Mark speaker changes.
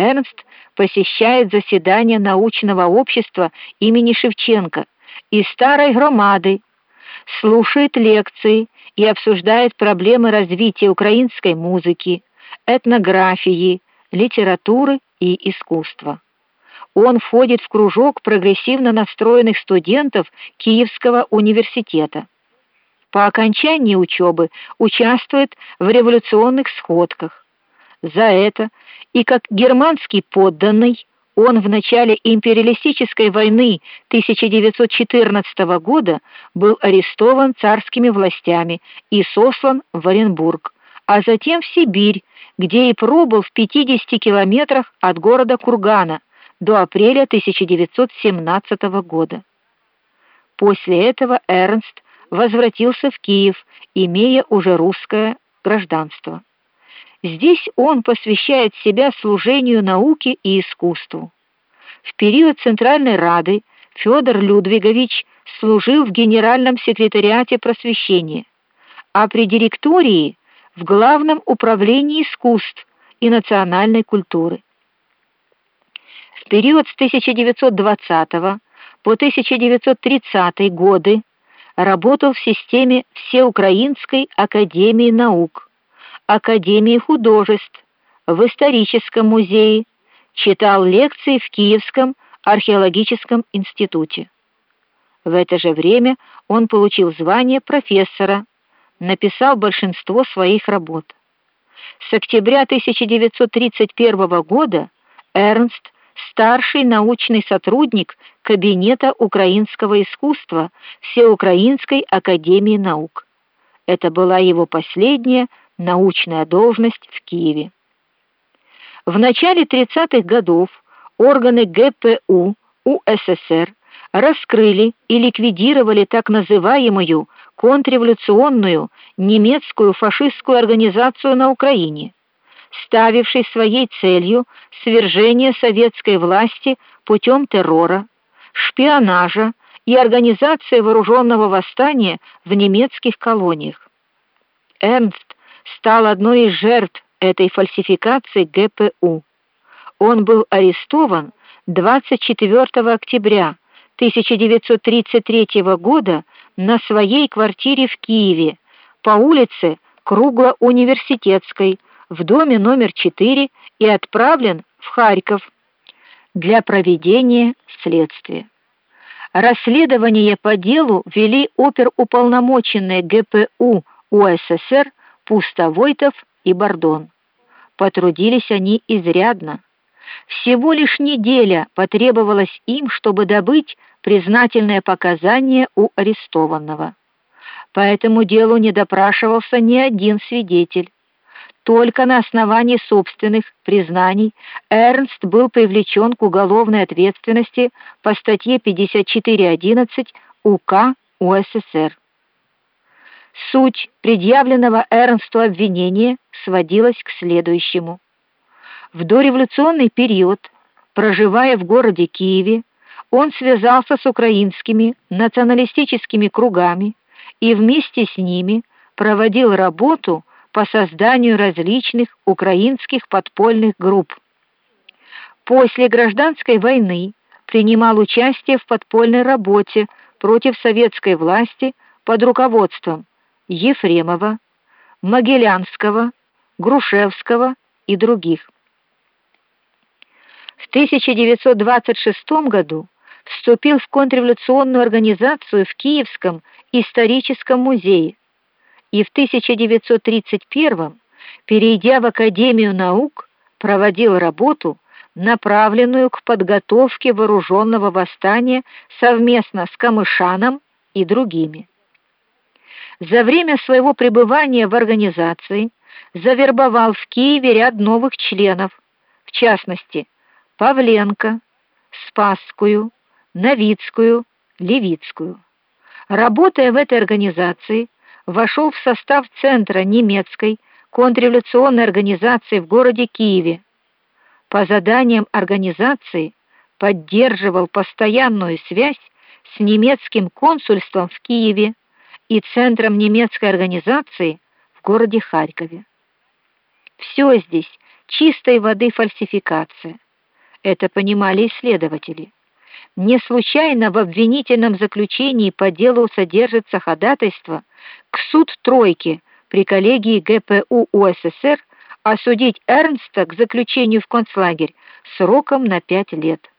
Speaker 1: Эрнст посещает заседания научного общества имени Шевченко и старой громады, слушает лекции и обсуждает проблемы развития украинской музыки, этнографии, литературы и искусства. Он входит в кружок прогрессивно настроенных студентов Киевского университета. По окончании учебы участвует в революционных сходках. За это и как германский подданный он в начале империалистической войны 1914 года был арестован царскими властями и сослан в Оренбург, а затем в Сибирь, где и пробыл в 50 километрах от города Кургана до апреля 1917 года. После этого Эрнст возвратился в Киев, имея уже русское гражданство. Здесь он посвящает себя служению науке и искусству. В период Центральной Рады Федор Людвигович служил в генеральном секретариате просвещения, а при директории в главном управлении искусств и национальной культуры. В период с 1920 по 1930 годы работал в системе Всеукраинской академии наук, Академии художеств, в историческом музее, читал лекции в Киевском археологическом институте. В это же время он получил звание профессора, написал большинство своих работ. С октября 1931 года Эрнст старший научный сотрудник кабинета украинского искусства Всеукраинской академии наук. Это была его последняя научная должность в Киеве. В начале 30-х годов органы ГПУ УССР раскрыли и ликвидировали так называемую контрреволюционную немецкую фашистскую организацию на Украине ставивший своей целью свержение советской власти путем террора, шпионажа и организации вооруженного восстания в немецких колониях. Эрнст стал одной из жертв этой фальсификации ГПУ. Он был арестован 24 октября 1933 года на своей квартире в Киеве по улице Кругло-Университетской в доме номер 4 и отправлен в Харьков для проведения следствия. Расследование по делу вели оперуполномоченные ГПУ УССР Пустовойтов и Бордон. Потрудились они изрядно. Всего лишь неделя потребовалась им, чтобы добыть признательное показание у арестованного. По этому делу не допрашивался ни один свидетель. Только на основании собственных признаний Эрнст был привлечен к уголовной ответственности по статье 54.11 УК УССР. Суть предъявленного Эрнсту обвинения сводилась к следующему: в дореволюционный период, проживая в городе Киеве, он связался с украинскими националистическими кругами и вместе с ними проводил работу по созданию различных украинских подпольных групп. После гражданской войны принимал участие в подпольной работе против советской власти под руководством Ефремова, Могилянского, Грушевского и других. В 1926 году вступил в контрреволюционную организацию в Киевском историческом музее и в 1931 перейдя в Академию наук, проводил работу, направленную к подготовке вооруженного восстания совместно с Камышаном и другими. За время своего пребывания в организации завербовал в Киеве ряд новых членов, в частности, Павленко, Спасскую, Новицкую, Левицкую. Работая в этой организации, вошел в состав центра немецкой контрреволюционной организации в городе Киеве. По заданиям организации поддерживал постоянную связь с немецким консульством в Киеве и центром немецкой организации в городе Харькове. Все здесь чистой воды фальсификация. Это понимали исследователи. Не случайно в обвинительном заключении по делу содержится ходатайство к суд тройки при коллегии ГПУ УССР осудить Эрнста к заключению в концлагерь сроком на пять лет.